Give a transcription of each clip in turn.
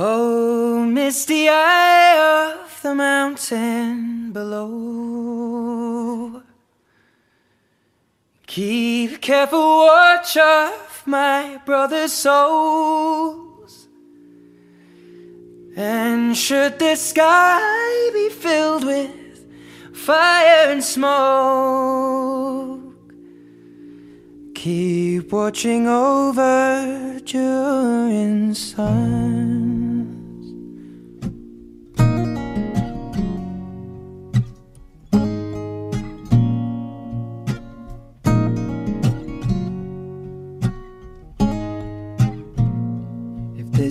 Oh, misty eye of the mountain below. Keep careful watch of my brother's souls. And should the sky be filled with fire and smoke, keep watching over Durin's sons.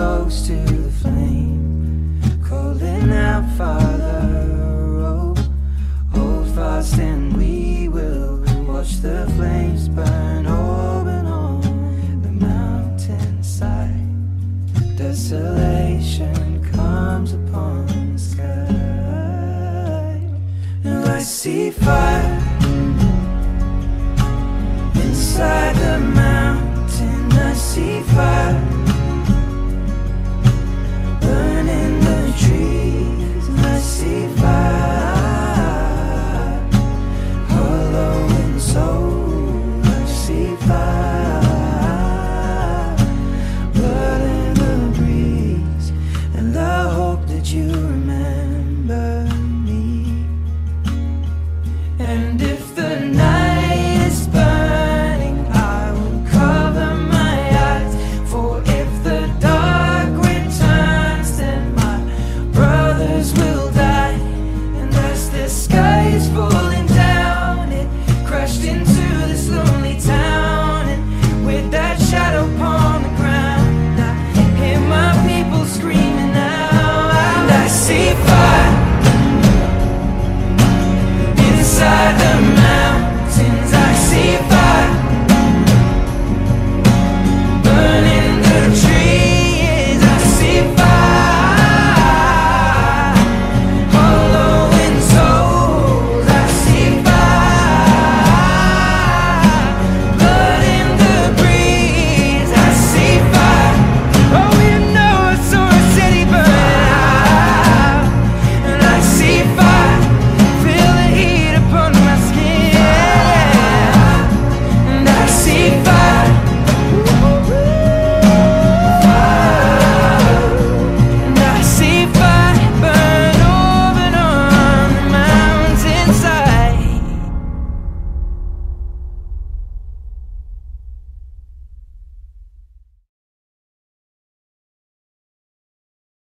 close to the flame. Calling out, Father, oh, hold fast and we will watch the flames burn and on the mountainside. Desolation comes upon the sky. Now I see fire inside the mountain. I see fire